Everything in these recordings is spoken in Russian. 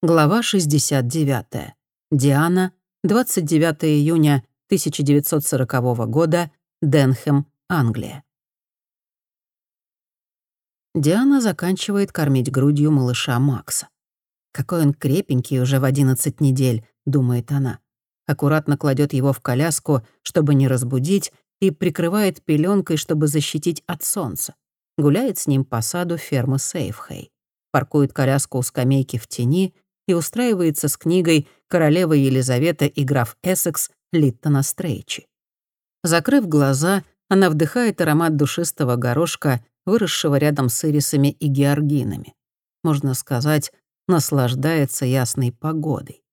Глава 69. Диана, 29 июня 1940 года, Денхэм, Англия. Диана заканчивает кормить грудью малыша Макса. «Какой он крепенький уже в 11 недель», — думает она. Аккуратно кладет его в коляску, чтобы не разбудить, и прикрывает пеленкой, чтобы защитить от солнца. Гуляет с ним по саду фермы Сейфхей. Паркует коляску у скамейки в тени — и устраивается с книгой «Королева Елизавета и граф Эссекс» Литтона Стрейчи. Закрыв глаза, она вдыхает аромат душистого горошка, выросшего рядом с ирисами и георгинами. Можно сказать, наслаждается ясной погодой.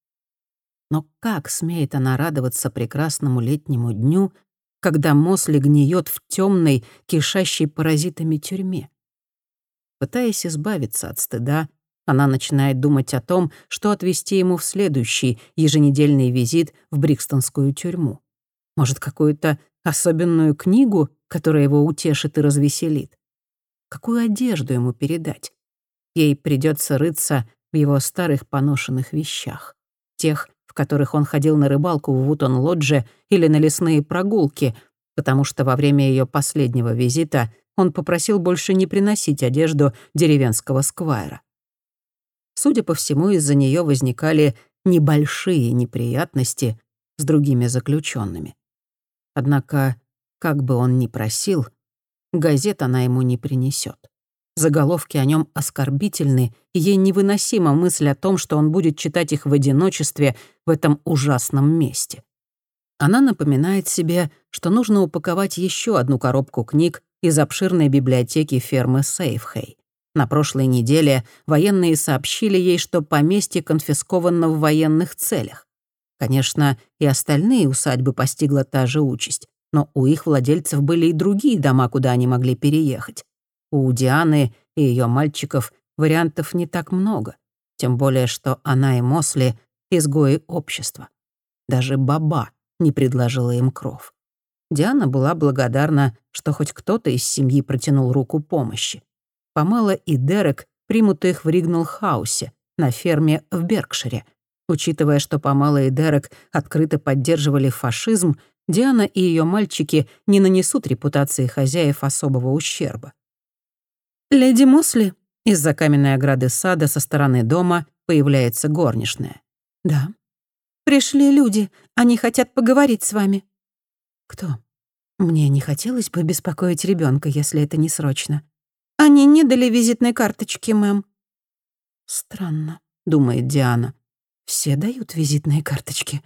Но как смеет она радоваться прекрасному летнему дню, когда Мосли гниет в темной, кишащей паразитами тюрьме? Пытаясь избавиться от стыда, она начинает думать о том, что отвезти ему в следующий еженедельный визит в Брикстонскую тюрьму. Может, какую-то особенную книгу, которая его утешит и развеселит? Какую одежду ему передать? Ей придется рыться в его старых поношенных вещах. Тех, в которых он ходил на рыбалку в Вутон-Лодже или на лесные прогулки, потому что во время ее последнего визита он попросил больше не приносить одежду деревенского сквайра. Судя по всему, из-за нее возникали небольшие неприятности с другими заключенными. Однако, как бы он ни просил, газет она ему не принесет. Заголовки о нем оскорбительны, и ей невыносима мысль о том, что он будет читать их в одиночестве в этом ужасном месте. Она напоминает себе, что нужно упаковать еще одну коробку книг из обширной библиотеки фермы Сейфхей. На прошлой неделе военные сообщили ей, что поместье конфисковано в военных целях. Конечно, и остальные усадьбы постигла та же участь, но у их владельцев были и другие дома, куда они могли переехать. У Дианы и ее мальчиков вариантов не так много, тем более что она и Мосли — изгои общества. Даже Баба не предложила им кров. Диана была благодарна, что хоть кто-то из семьи протянул руку помощи. Помала и Дерек примут их в Ригнал-хаусе на ферме в Беркшире. Учитывая, что Помала и Дерек открыто поддерживали фашизм, Диана и ее мальчики не нанесут репутации хозяев особого ущерба. «Леди Мосли», из-за каменной ограды сада со стороны дома появляется горничная. «Да». «Пришли люди. Они хотят поговорить с вами». «Кто?» «Мне не хотелось бы беспокоить ребенка, если это не срочно». Они не дали визитной карточки, мэм». «Странно», — думает Диана. «Все дают визитные карточки».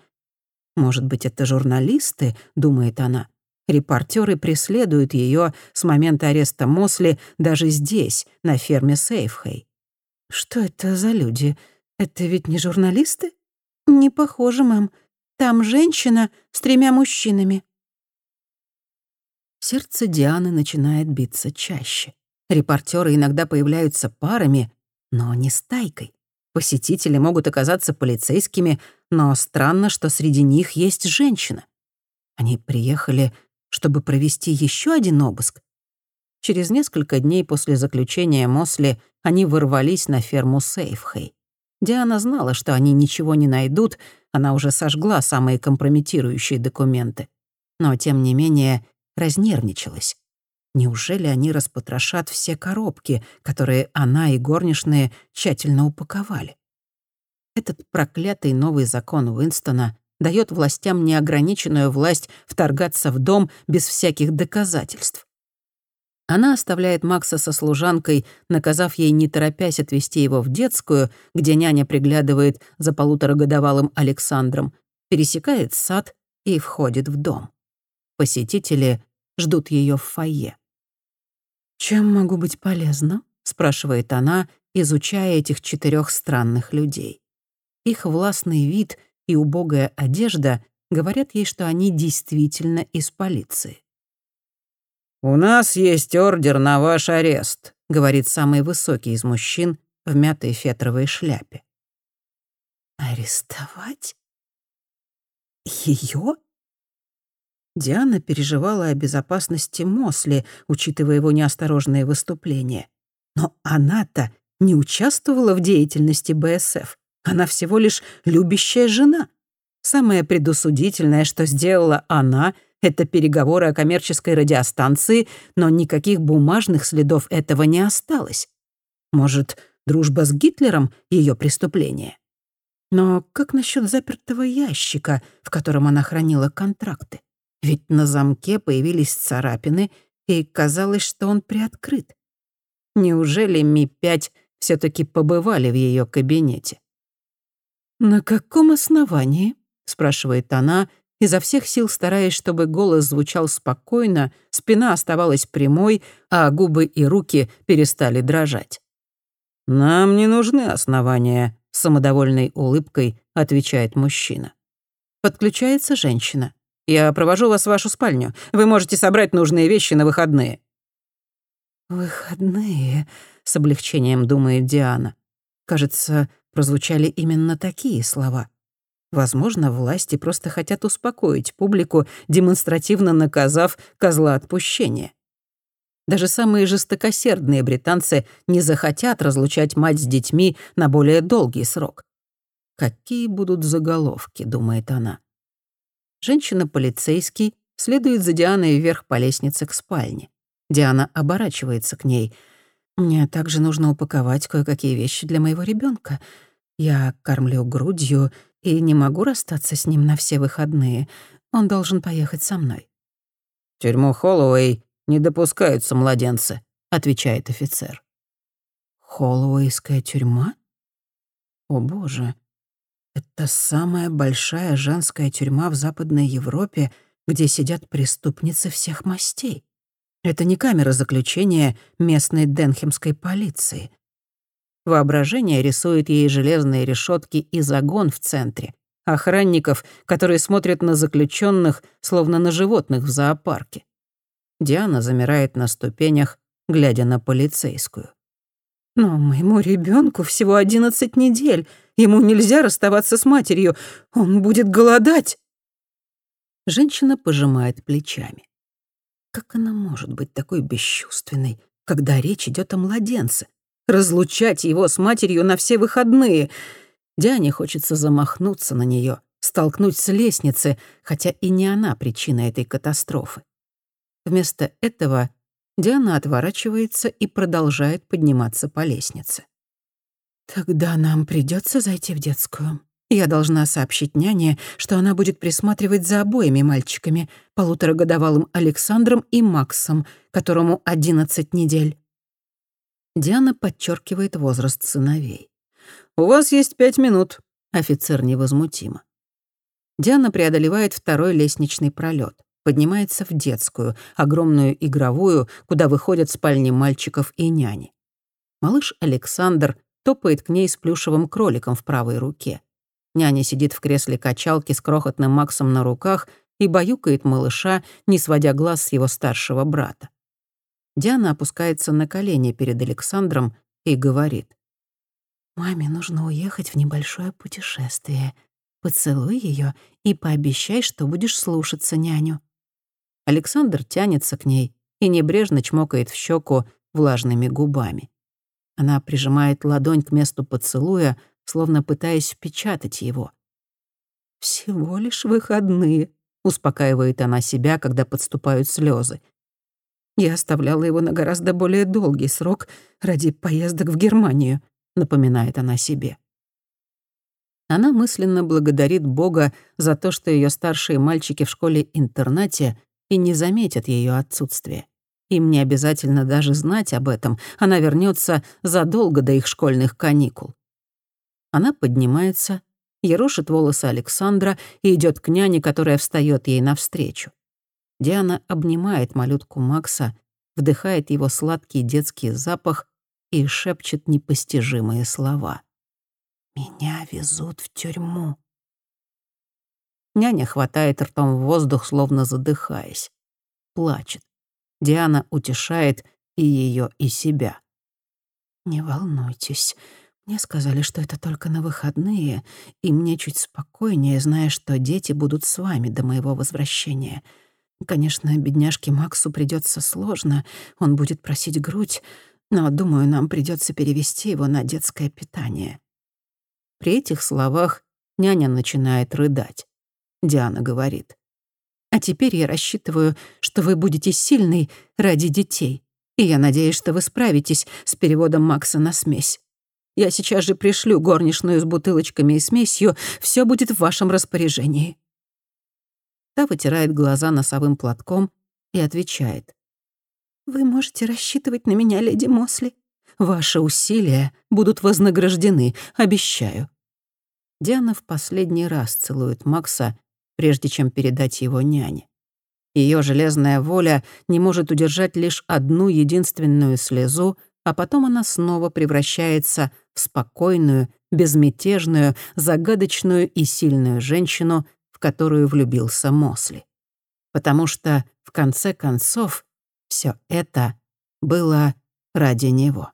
«Может быть, это журналисты?» — думает она. Репортеры преследуют ее с момента ареста Мосли даже здесь, на ферме Сейфхей. «Что это за люди? Это ведь не журналисты?» «Не похоже, мэм. Там женщина с тремя мужчинами». Сердце Дианы начинает биться чаще. Репортеры иногда появляются парами, но не стайкой. Посетители могут оказаться полицейскими, но странно, что среди них есть женщина. Они приехали, чтобы провести еще один обыск. Через несколько дней после заключения Мосли они ворвались на ферму Сейфхей. Диана знала, что они ничего не найдут, она уже сожгла самые компрометирующие документы. Но, тем не менее, разнервничалась. Неужели они распотрошат все коробки, которые она и горничные тщательно упаковали? Этот проклятый новый закон Уинстона дает властям неограниченную власть вторгаться в дом без всяких доказательств. Она оставляет Макса со служанкой, наказав ей не торопясь отвезти его в детскую, где няня приглядывает за полуторагодовалым Александром, пересекает сад и входит в дом. Посетители ждут ее в фойе. «Чем могу быть полезна?» — спрашивает она, изучая этих четырех странных людей. Их властный вид и убогая одежда говорят ей, что они действительно из полиции. «У нас есть ордер на ваш арест», — говорит самый высокий из мужчин в мятой фетровой шляпе. «Арестовать? Ее? Диана переживала о безопасности Мосли, учитывая его неосторожные выступления. Но она-то не участвовала в деятельности БСФ. Она всего лишь любящая жена. Самое предусудительное, что сделала она, это переговоры о коммерческой радиостанции, но никаких бумажных следов этого не осталось. Может, дружба с Гитлером — ее преступление? Но как насчет запертого ящика, в котором она хранила контракты? Ведь на замке появились царапины, и казалось, что он приоткрыт. Неужели Ми-5 все таки побывали в ее кабинете? «На каком основании?» — спрашивает она, изо всех сил стараясь, чтобы голос звучал спокойно, спина оставалась прямой, а губы и руки перестали дрожать. «Нам не нужны основания», — с самодовольной улыбкой отвечает мужчина. Подключается женщина. «Я провожу вас в вашу спальню. Вы можете собрать нужные вещи на выходные». «Выходные», — с облегчением думает Диана. Кажется, прозвучали именно такие слова. Возможно, власти просто хотят успокоить публику, демонстративно наказав козла отпущения. Даже самые жестокосердные британцы не захотят разлучать мать с детьми на более долгий срок. «Какие будут заголовки?» — думает она. Женщина-полицейский следует за Дианой вверх по лестнице к спальне. Диана оборачивается к ней. «Мне также нужно упаковать кое-какие вещи для моего ребенка. Я кормлю грудью и не могу расстаться с ним на все выходные. Он должен поехать со мной». «В тюрьму Холлоуэй не допускаются младенцы», — отвечает офицер. «Холлоуэйская тюрьма? О боже, это самая большая женская тюрьма в Западной Европе, где сидят преступницы всех мастей. Это не камера заключения местной денхемской полиции. Воображение рисует ей железные решетки и загон в центре, охранников, которые смотрят на заключенных, словно на животных в зоопарке. Диана замирает на ступенях, глядя на полицейскую. «Но моему ребенку всего одиннадцать недель. Ему нельзя расставаться с матерью. Он будет голодать». Женщина пожимает плечами. Как она может быть такой бесчувственной, когда речь идет о младенце? разлучать его с матерью на все выходные. Диане хочется замахнуться на нее, столкнуть с лестницы, хотя и не она причина этой катастрофы. Вместо этого Диана отворачивается и продолжает подниматься по лестнице. «Тогда нам придется зайти в детскую. Я должна сообщить няне, что она будет присматривать за обоими мальчиками, полуторагодовалым Александром и Максом, которому 11 недель. Диана подчеркивает возраст сыновей. «У вас есть пять минут», — офицер невозмутимо. Диана преодолевает второй лестничный пролет, поднимается в детскую, огромную игровую, куда выходят спальни мальчиков и няни. Малыш Александр топает к ней с плюшевым кроликом в правой руке. Няня сидит в кресле качалки с крохотным Максом на руках и баюкает малыша, не сводя глаз с его старшего брата. Диана опускается на колени перед Александром и говорит. «Маме нужно уехать в небольшое путешествие. Поцелуй ее и пообещай, что будешь слушаться няню». Александр тянется к ней и небрежно чмокает в щеку влажными губами. Она прижимает ладонь к месту поцелуя, словно пытаясь впечатать его. «Всего лишь выходные», — успокаивает она себя, когда подступают слезы. Я оставляла его на гораздо более долгий срок ради поездок в Германию, напоминает она себе. Она мысленно благодарит Бога за то, что ее старшие мальчики в школе-интернате и не заметят ее отсутствие. Им не обязательно даже знать об этом, она вернется задолго до их школьных каникул. Она поднимается, ерошит волосы Александра и идет к няне, которая встает ей навстречу. Диана обнимает малютку Макса, вдыхает его сладкий детский запах и шепчет непостижимые слова. «Меня везут в тюрьму». Няня хватает ртом в воздух, словно задыхаясь. Плачет. Диана утешает и ее, и себя. «Не волнуйтесь. Мне сказали, что это только на выходные, и мне чуть спокойнее, зная, что дети будут с вами до моего возвращения. Конечно, бедняжке Максу придется сложно, он будет просить грудь, но, думаю, нам придется перевести его на детское питание. При этих словах няня начинает рыдать. Диана говорит. «А теперь я рассчитываю, что вы будете сильной ради детей, и я надеюсь, что вы справитесь с переводом Макса на смесь. Я сейчас же пришлю горничную с бутылочками и смесью, все будет в вашем распоряжении». Та вытирает глаза носовым платком и отвечает. «Вы можете рассчитывать на меня, леди Мосли. Ваши усилия будут вознаграждены, обещаю». Диана в последний раз целует Макса, прежде чем передать его няне. Ее железная воля не может удержать лишь одну единственную слезу, а потом она снова превращается в спокойную, безмятежную, загадочную и сильную женщину, в которую влюбился Мосли. Потому что, в конце концов, все это было ради него.